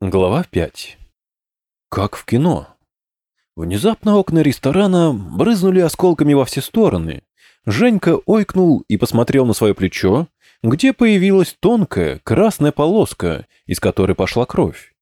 Глава 5. Как в кино. Внезапно окна ресторана брызнули осколками во все стороны. Женька ойкнул и посмотрел на свое плечо, где появилась тонкая красная полоска, из которой пошла кровь.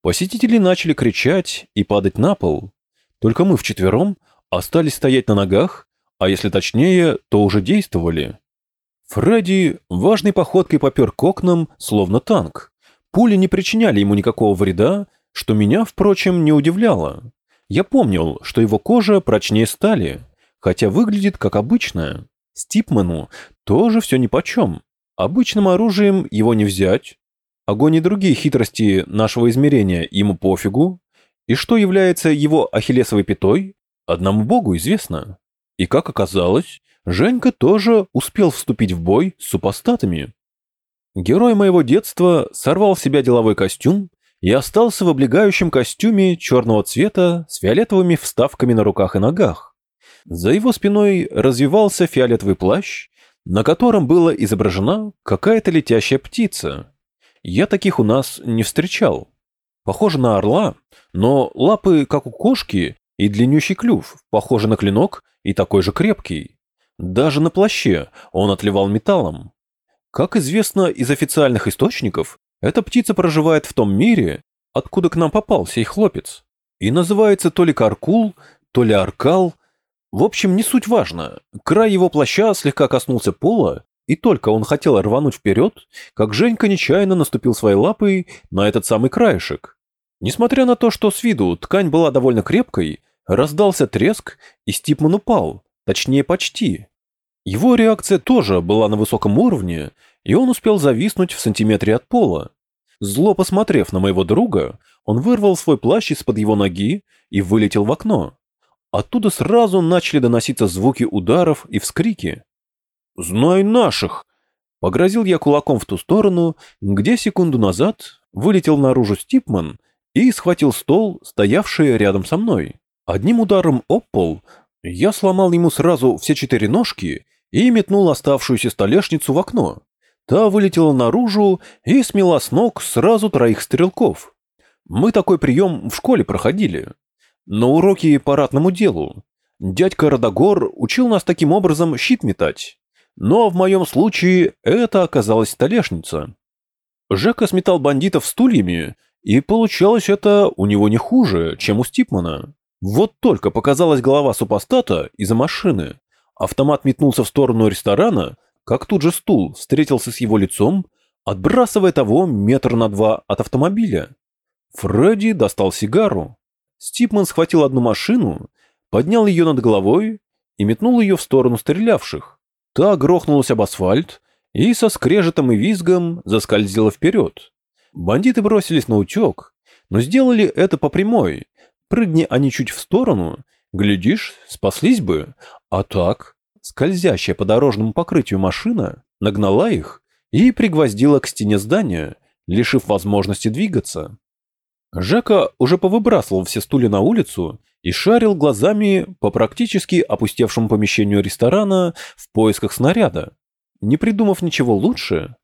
Посетители начали кричать и падать на пол. Только мы вчетвером остались стоять на ногах, а если точнее, то уже действовали. Фредди важной походкой попер к окнам, словно танк. Пули не причиняли ему никакого вреда, что меня, впрочем, не удивляло. Я помнил, что его кожа прочнее стали, хотя выглядит как обычная. Стипману тоже все нипочем. Обычным оружием его не взять. Огонь и другие хитрости нашего измерения ему пофигу. И что является его ахиллесовой пятой, одному богу известно. И как оказалось, Женька тоже успел вступить в бой с супостатами. Герой моего детства сорвал с себя деловой костюм и остался в облегающем костюме черного цвета с фиолетовыми вставками на руках и ногах. За его спиной развивался фиолетовый плащ, на котором была изображена какая-то летящая птица. Я таких у нас не встречал. Похоже на орла, но лапы, как у кошки, и длиннющий клюв, похожий на клинок и такой же крепкий. Даже на плаще он отливал металлом. Как известно из официальных источников, эта птица проживает в том мире, откуда к нам попал сей хлопец. И называется то ли Каркул, то ли Аркал. В общем, не суть важно. Край его плаща слегка коснулся пола, и только он хотел рвануть вперед, как Женька нечаянно наступил своей лапой на этот самый краешек. Несмотря на то, что с виду ткань была довольно крепкой, раздался треск, и Стипман упал, точнее почти. Его реакция тоже была на высоком уровне, и он успел зависнуть в сантиметре от пола. Зло посмотрев на моего друга, он вырвал свой плащ из-под его ноги и вылетел в окно. Оттуда сразу начали доноситься звуки ударов и вскрики. «Знай наших!» Погрозил я кулаком в ту сторону, где секунду назад вылетел наружу Стипман и схватил стол, стоявший рядом со мной. Одним ударом об пол я сломал ему сразу все четыре ножки и метнул оставшуюся столешницу в окно. Та вылетела наружу и смела с ног сразу троих стрелков. Мы такой прием в школе проходили. На уроке по ратному делу. Дядька Родогор учил нас таким образом щит метать. Но в моем случае это оказалась столешница. Жека сметал бандитов стульями, и получалось это у него не хуже, чем у Стипмана. Вот только показалась голова супостата из-за машины. Автомат метнулся в сторону ресторана, как тут же стул встретился с его лицом, отбрасывая того метр на два от автомобиля. Фредди достал сигару. Стипман схватил одну машину, поднял ее над головой и метнул ее в сторону стрелявших. Та грохнулась об асфальт и со скрежетом и визгом заскользила вперед. Бандиты бросились на утек, но сделали это по прямой. Прыгни они чуть в сторону, глядишь, спаслись бы, а так, скользящая по дорожному покрытию машина нагнала их и пригвоздила к стене здания, лишив возможности двигаться. Жека уже повыбрасывал все стулья на улицу и шарил глазами по практически опустевшему помещению ресторана в поисках снаряда. Не придумав ничего лучше,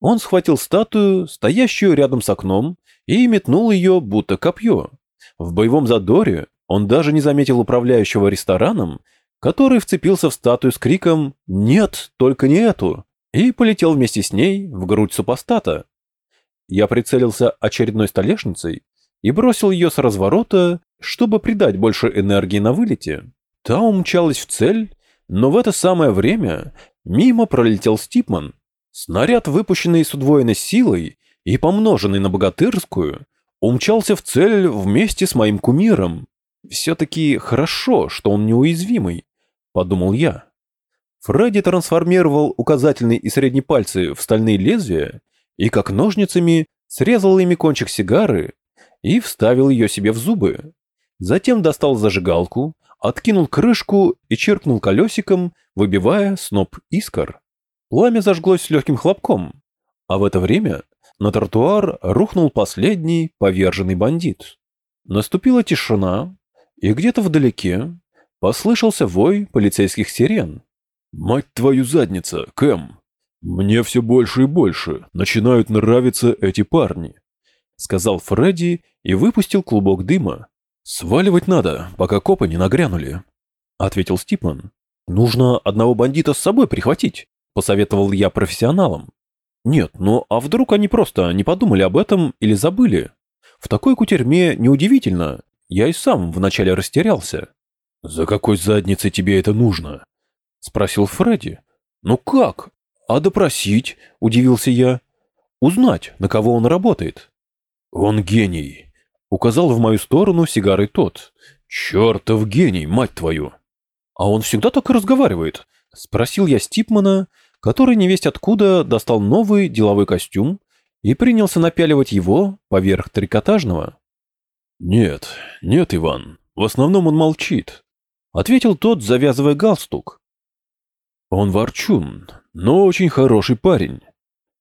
он схватил статую, стоящую рядом с окном, и метнул ее, будто копье. В боевом задоре он даже не заметил управляющего рестораном который вцепился в статую с криком «Нет, только не эту!» и полетел вместе с ней в грудь супостата. Я прицелился очередной столешницей и бросил ее с разворота, чтобы придать больше энергии на вылете. Та умчалась в цель, но в это самое время мимо пролетел Стипман. Снаряд, выпущенный с удвоенной силой и помноженный на богатырскую, умчался в цель вместе с моим кумиром. Все-таки хорошо, что он неуязвимый. — подумал я. Фредди трансформировал указательный и средний пальцы в стальные лезвия и, как ножницами, срезал ими кончик сигары и вставил ее себе в зубы. Затем достал зажигалку, откинул крышку и черкнул колесиком, выбивая сноп искр. Пламя зажглось с легким хлопком, а в это время на тротуар рухнул последний поверженный бандит. Наступила тишина, и где-то вдалеке Послышался вой полицейских сирен. «Мать твою задница, Кэм! Мне все больше и больше начинают нравиться эти парни!» сказал Фредди и выпустил клубок дыма. «Сваливать надо, пока копы не нагрянули», — ответил Стипман. «Нужно одного бандита с собой прихватить», — посоветовал я профессионалам. «Нет, ну а вдруг они просто не подумали об этом или забыли? В такой кутерьме неудивительно, я и сам вначале растерялся». «За какой задницей тебе это нужно?» — спросил Фредди. «Ну как? А допросить?» — удивился я. «Узнать, на кого он работает». «Он гений», — указал в мою сторону сигарой тот. «Чертов гений, мать твою!» «А он всегда так и разговаривает?» — спросил я Стипмана, который невесть откуда достал новый деловой костюм и принялся напяливать его поверх трикотажного. «Нет, нет, Иван, в основном он молчит», — ответил тот, завязывая галстук. «Он ворчун, но очень хороший парень».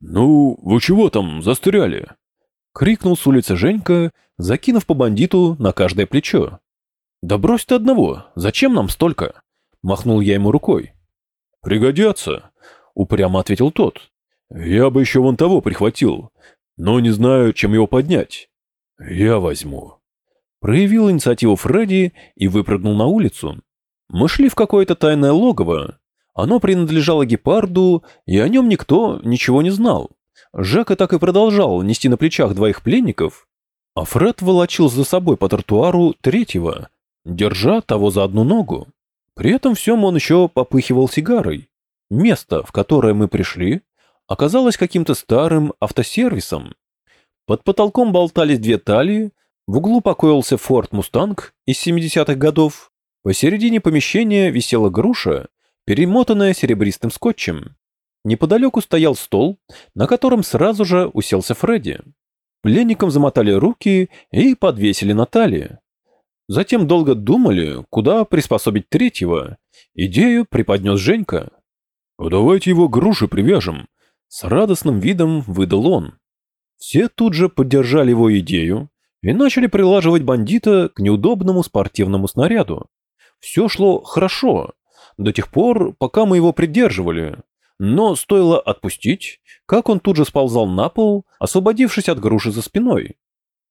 «Ну, вы чего там застряли?» — крикнул с улицы Женька, закинув по бандиту на каждое плечо. «Да брось ты одного, зачем нам столько?» — махнул я ему рукой. «Пригодятся», — упрямо ответил тот. «Я бы еще вон того прихватил, но не знаю, чем его поднять. Я возьму». Проявил инициативу Фредди и выпрыгнул на улицу. Мы шли в какое-то тайное логово. Оно принадлежало гепарду, и о нем никто ничего не знал. Жека так и продолжал нести на плечах двоих пленников, а Фред волочил за собой по тротуару третьего, держа того за одну ногу. При этом всем он еще попыхивал сигарой. Место, в которое мы пришли, оказалось каким-то старым автосервисом. Под потолком болтались две талии, в углу покоился Форд Мустанг из 70-х годов, посередине помещения висела груша, перемотанная серебристым скотчем. Неподалеку стоял стол, на котором сразу же уселся Фредди. Пленникам замотали руки и подвесили на талии. Затем долго думали, куда приспособить третьего. Идею преподнес Женька. «А «Давайте его груши привяжем», — с радостным видом выдал он. Все тут же поддержали его идею и начали прилаживать бандита к неудобному спортивному снаряду. Все шло хорошо, до тех пор, пока мы его придерживали. Но стоило отпустить, как он тут же сползал на пол, освободившись от груши за спиной.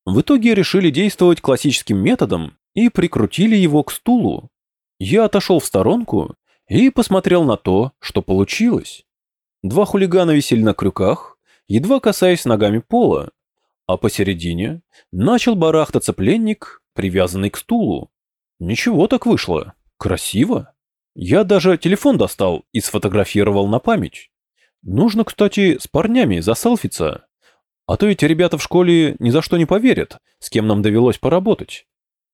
В итоге решили действовать классическим методом и прикрутили его к стулу. Я отошел в сторонку и посмотрел на то, что получилось. Два хулигана висели на крюках, едва касаясь ногами пола, а посередине начал барахтаться пленник, привязанный к стулу. Ничего так вышло. Красиво. Я даже телефон достал и сфотографировал на память. Нужно, кстати, с парнями заселфиться. А то эти ребята в школе ни за что не поверят, с кем нам довелось поработать.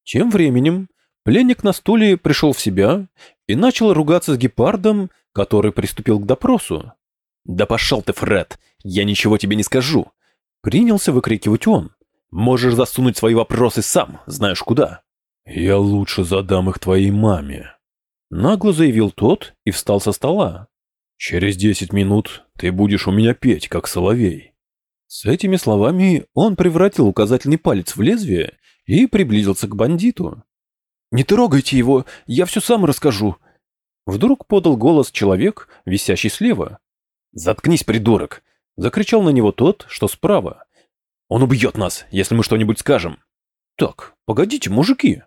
Тем временем пленник на стуле пришел в себя и начал ругаться с гепардом, который приступил к допросу. «Да пошел ты, Фред! Я ничего тебе не скажу!» Принялся выкрикивать он. «Можешь засунуть свои вопросы сам, знаешь куда». «Я лучше задам их твоей маме», — нагло заявил тот и встал со стола. «Через десять минут ты будешь у меня петь, как соловей». С этими словами он превратил указательный палец в лезвие и приблизился к бандиту. «Не трогайте его, я все сам расскажу». Вдруг подал голос человек, висящий слева. «Заткнись, придурок!» — закричал на него тот, что справа. «Он убьет нас, если мы что-нибудь скажем». «Так, погодите, мужики!»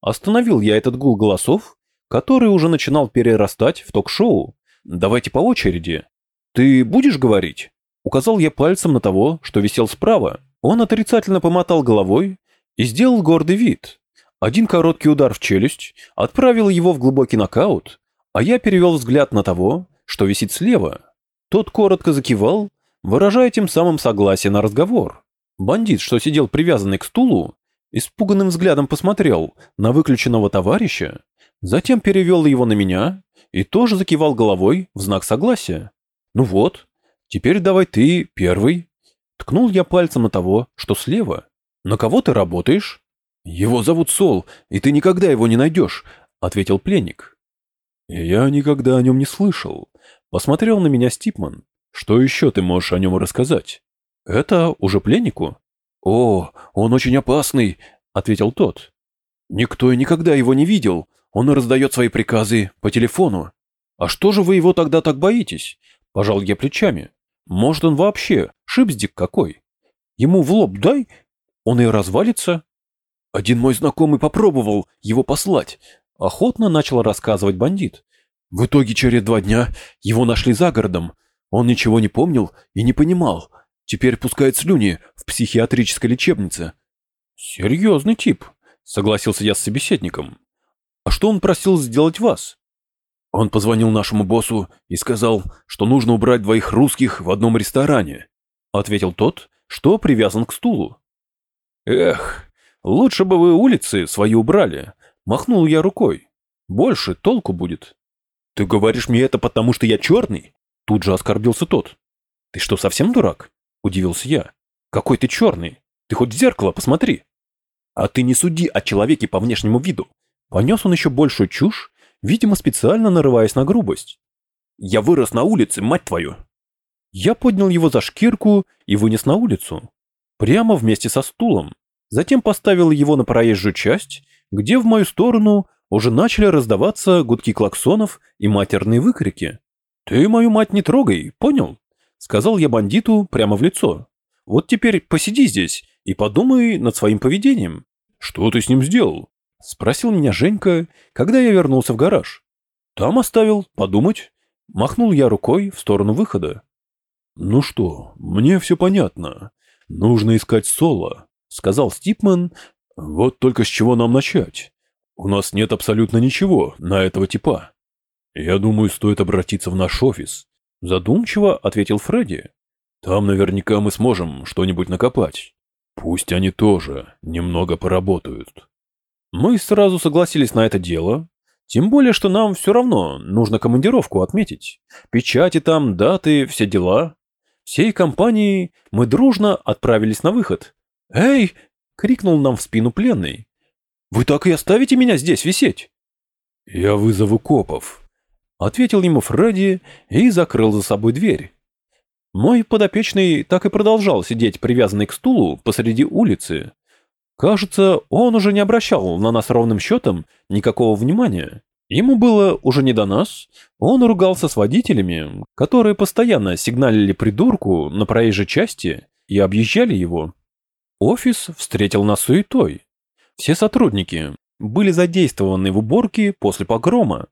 Остановил я этот гул голосов, который уже начинал перерастать в ток-шоу. «Давайте по очереди. Ты будешь говорить?» Указал я пальцем на того, что висел справа. Он отрицательно помотал головой, и сделал гордый вид. Один короткий удар в челюсть отправил его в глубокий нокаут, а я перевел взгляд на того, что висит слева. Тот коротко закивал, выражая тем самым согласие на разговор. Бандит, что сидел привязанный к стулу, испуганным взглядом посмотрел на выключенного товарища, затем перевел его на меня и тоже закивал головой в знак согласия. «Ну вот, теперь давай ты первый». Ткнул я пальцем на того, что слева. «На кого ты работаешь?» «Его зовут Сол, и ты никогда его не найдешь», — ответил пленник. «Я никогда о нем не слышал», — посмотрел на меня Стипман. «Что еще ты можешь о нем рассказать?» «Это уже пленнику?» «О, он очень опасный», — ответил тот. «Никто и никогда его не видел. Он раздает свои приказы по телефону. А что же вы его тогда так боитесь?» Пожал я плечами. «Может, он вообще шипздик какой?» Ему в лоб дай, он и развалится. Один мой знакомый попробовал его послать. Охотно начал рассказывать бандит. В итоге через два дня его нашли за городом. Он ничего не помнил и не понимал. Теперь пускает слюни в психиатрической лечебнице. Серьезный тип, согласился я с собеседником. А что он просил сделать вас? Он позвонил нашему боссу и сказал, что нужно убрать двоих русских в одном ресторане, ответил тот, что привязан к стулу. Эх, лучше бы вы улицы свои убрали, махнул я рукой. Больше толку будет. Ты говоришь мне это потому, что я черный? Тут же оскорбился тот. Ты что, совсем дурак? Удивился я. Какой ты черный? Ты хоть в зеркало посмотри. А ты не суди о человеке по внешнему виду. Понес он еще большую чушь, видимо, специально нарываясь на грубость. Я вырос на улице, мать твою. Я поднял его за шкирку и вынес на улицу. Прямо вместе со стулом. Затем поставил его на проезжую часть, где в мою сторону уже начали раздаваться гудки клаксонов и матерные выкрики. «Ты мою мать не трогай, понял?» — сказал я бандиту прямо в лицо. «Вот теперь посиди здесь и подумай над своим поведением». «Что ты с ним сделал?» — спросил меня Женька, когда я вернулся в гараж. «Там оставил, подумать». Махнул я рукой в сторону выхода. «Ну что, мне все понятно. Нужно искать Соло», — сказал Стипман. «Вот только с чего нам начать?» У нас нет абсолютно ничего на этого типа. Я думаю, стоит обратиться в наш офис. Задумчиво ответил Фредди. Там наверняка мы сможем что-нибудь накопать. Пусть они тоже немного поработают. Мы сразу согласились на это дело, тем более, что нам все равно нужно командировку отметить. Печати там, даты, все дела. Всей компанией мы дружно отправились на выход. «Эй!» — крикнул нам в спину пленный. Вы так и оставите меня здесь висеть?» «Я вызову копов», — ответил ему Фредди и закрыл за собой дверь. Мой подопечный так и продолжал сидеть привязанный к стулу посреди улицы. Кажется, он уже не обращал на нас ровным счетом никакого внимания. Ему было уже не до нас, он ругался с водителями, которые постоянно сигналили придурку на проезжей части и объезжали его. Офис встретил нас суетой. Все сотрудники были задействованы в уборке после погрома.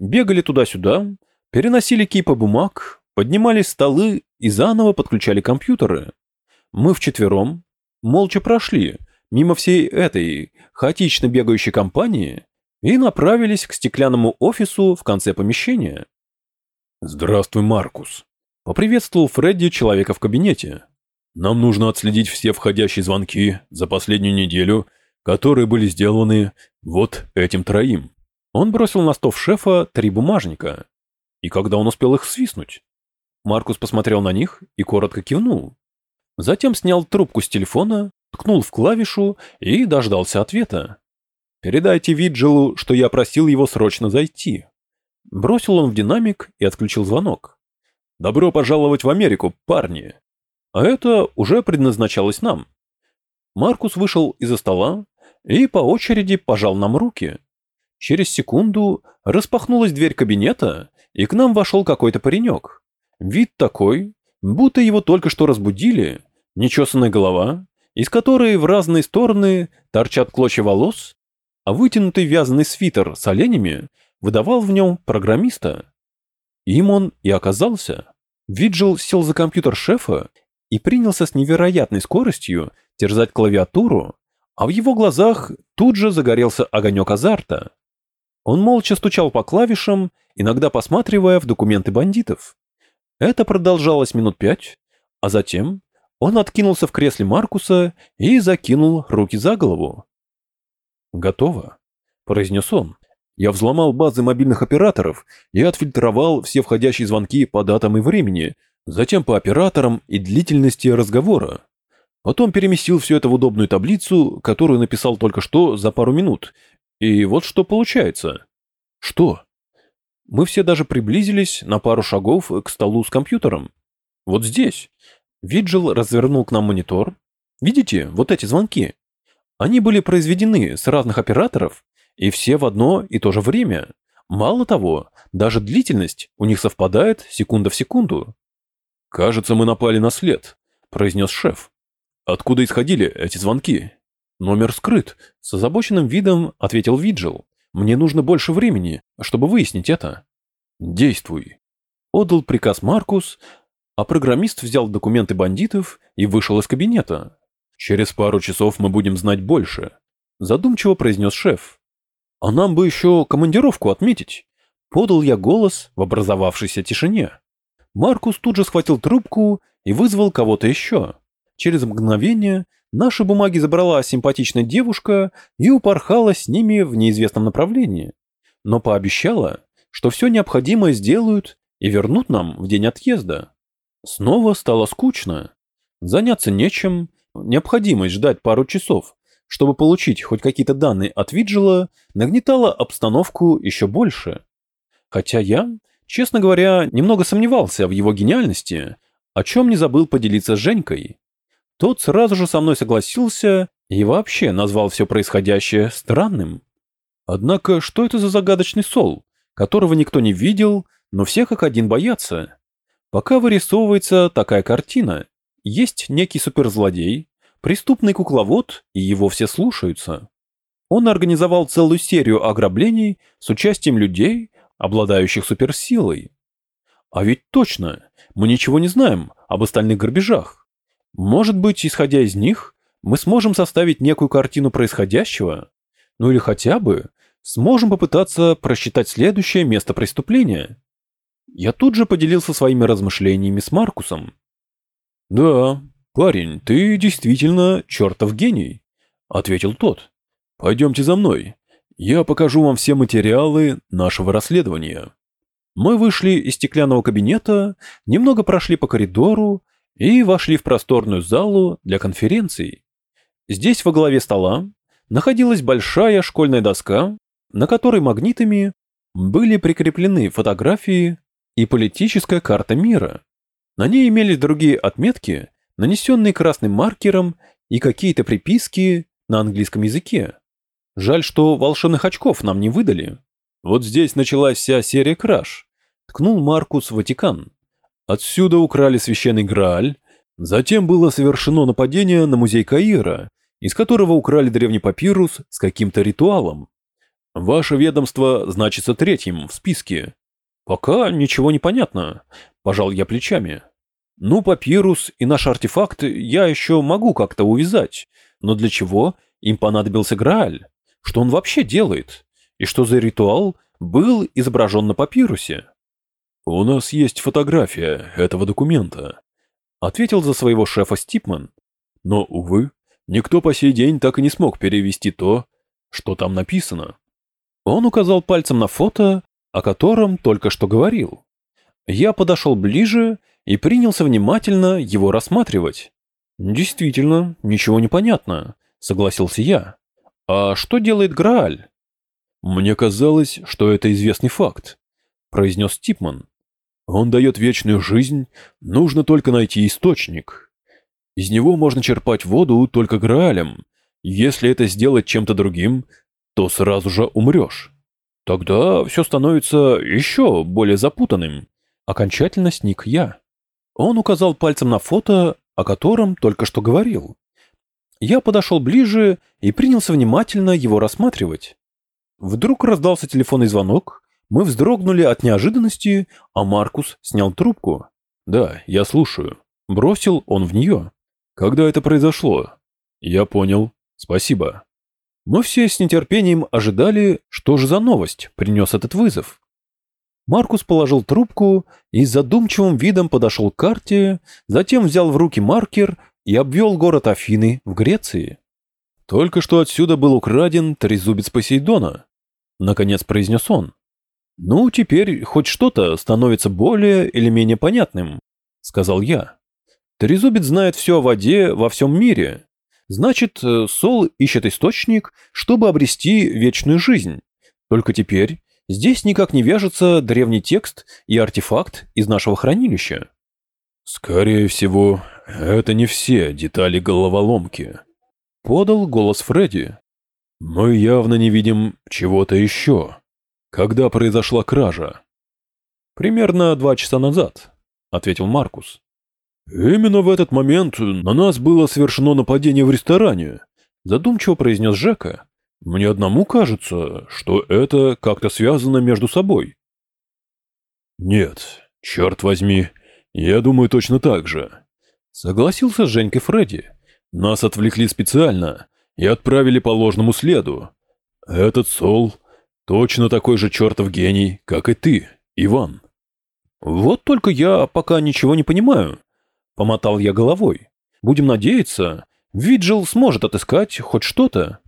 Бегали туда-сюда, переносили кипы бумаг, поднимали столы и заново подключали компьютеры. Мы вчетвером молча прошли мимо всей этой хаотично бегающей компании и направились к стеклянному офису в конце помещения. «Здравствуй, Маркус», — поприветствовал Фредди человека в кабинете. «Нам нужно отследить все входящие звонки за последнюю неделю которые были сделаны вот этим троим. Он бросил на стов шефа три бумажника. И когда он успел их свистнуть? Маркус посмотрел на них и коротко кивнул. Затем снял трубку с телефона, ткнул в клавишу и дождался ответа. «Передайте Виджелу, что я просил его срочно зайти». Бросил он в динамик и отключил звонок. «Добро пожаловать в Америку, парни!» А это уже предназначалось нам. Маркус вышел из-за стола, и по очереди пожал нам руки. Через секунду распахнулась дверь кабинета, и к нам вошел какой-то паренек. Вид такой, будто его только что разбудили, нечесанная голова, из которой в разные стороны торчат клочья волос, а вытянутый вязаный свитер с оленями выдавал в нем программиста. Им он и оказался. Виджил сел за компьютер шефа и принялся с невероятной скоростью терзать клавиатуру, а в его глазах тут же загорелся огонек азарта. Он молча стучал по клавишам, иногда посматривая в документы бандитов. Это продолжалось минут пять, а затем он откинулся в кресле Маркуса и закинул руки за голову. «Готово», — произнес он. «Я взломал базы мобильных операторов и отфильтровал все входящие звонки по датам и времени, затем по операторам и длительности разговора. Потом переместил все это в удобную таблицу, которую написал только что за пару минут. И вот что получается. Что? Мы все даже приблизились на пару шагов к столу с компьютером. Вот здесь. Виджил развернул к нам монитор. Видите, вот эти звонки. Они были произведены с разных операторов, и все в одно и то же время. Мало того, даже длительность у них совпадает секунда в секунду. «Кажется, мы напали на след», — произнес шеф. Откуда исходили эти звонки? Номер скрыт. С озабоченным видом ответил Виджил. Мне нужно больше времени, чтобы выяснить это. Действуй. Отдал приказ Маркус, а программист взял документы бандитов и вышел из кабинета. Через пару часов мы будем знать больше, задумчиво произнес шеф. А нам бы еще командировку отметить. Подал я голос в образовавшейся тишине. Маркус тут же схватил трубку и вызвал кого-то еще. Через мгновение наши бумаги забрала симпатичная девушка и упорхала с ними в неизвестном направлении. Но пообещала, что все необходимое сделают и вернут нам в день отъезда. Снова стало скучно. Заняться нечем, необходимость ждать пару часов, чтобы получить хоть какие-то данные от Виджела, нагнетала обстановку еще больше. Хотя я, честно говоря, немного сомневался в его гениальности, о чем не забыл поделиться с Женькой. Тот сразу же со мной согласился и вообще назвал все происходящее странным. Однако, что это за загадочный сол, которого никто не видел, но все как один боятся? Пока вырисовывается такая картина. Есть некий суперзлодей, преступный кукловод, и его все слушаются. Он организовал целую серию ограблений с участием людей, обладающих суперсилой. А ведь точно, мы ничего не знаем об остальных грабежах. Может быть, исходя из них, мы сможем составить некую картину происходящего? Ну или хотя бы сможем попытаться просчитать следующее место преступления? Я тут же поделился своими размышлениями с Маркусом. «Да, парень, ты действительно чертов гений», — ответил тот. «Пойдемте за мной. Я покажу вам все материалы нашего расследования. Мы вышли из стеклянного кабинета, немного прошли по коридору и вошли в просторную залу для конференций. Здесь во главе стола находилась большая школьная доска, на которой магнитами были прикреплены фотографии и политическая карта мира. На ней имелись другие отметки, нанесенные красным маркером и какие-то приписки на английском языке. Жаль, что волшебных очков нам не выдали. Вот здесь началась вся серия краж. Ткнул Маркус в Ватикан. Отсюда украли священный Грааль. Затем было совершено нападение на музей Каира, из которого украли древний папирус с каким-то ритуалом. Ваше ведомство значится третьим в списке. Пока ничего не понятно. Пожал я плечами. Ну, папирус и наш артефакт я еще могу как-то увязать. Но для чего им понадобился Грааль? что он вообще делает, и что за ритуал был изображен на папирусе. «У нас есть фотография этого документа», — ответил за своего шефа Стипман. «Но, увы, никто по сей день так и не смог перевести то, что там написано». Он указал пальцем на фото, о котором только что говорил. Я подошел ближе и принялся внимательно его рассматривать. «Действительно, ничего не понятно», — согласился я. «А что делает Грааль?» «Мне казалось, что это известный факт», — произнес Типман. «Он дает вечную жизнь, нужно только найти источник. Из него можно черпать воду только Граалем. Если это сделать чем-то другим, то сразу же умрешь. Тогда все становится еще более запутанным». Окончательно сник я. Он указал пальцем на фото, о котором только что говорил. Я подошел ближе и принялся внимательно его рассматривать. Вдруг раздался телефонный звонок, мы вздрогнули от неожиданности, а Маркус снял трубку. «Да, я слушаю». Бросил он в нее. «Когда это произошло?» «Я понял. Спасибо». Мы все с нетерпением ожидали, что же за новость принес этот вызов. Маркус положил трубку и с задумчивым видом подошел к карте, затем взял в руки маркер и обвел город Афины в Греции. Только что отсюда был украден трезубец Посейдона, наконец произнес он. Ну, теперь хоть что-то становится более или менее понятным, сказал я. Трезубец знает все о воде во всем мире. Значит, э, Сол ищет источник, чтобы обрести вечную жизнь. Только теперь здесь никак не вяжется древний текст и артефакт из нашего хранилища. Скорее всего, это не все детали головоломки. Подал голос Фредди. Мы явно не видим чего-то еще. Когда произошла кража? Примерно два часа назад, ответил Маркус. Именно в этот момент на нас было совершено нападение в ресторане, задумчиво произнес Жека. Мне одному кажется, что это как-то связано между собой. Нет, черт возьми, я думаю точно так же. Согласился с Женькой Фредди. Нас отвлекли специально и отправили по ложному следу. Этот Сол точно такой же чертов гений, как и ты, Иван. Вот только я пока ничего не понимаю. Помотал я головой. Будем надеяться, Виджил сможет отыскать хоть что-то,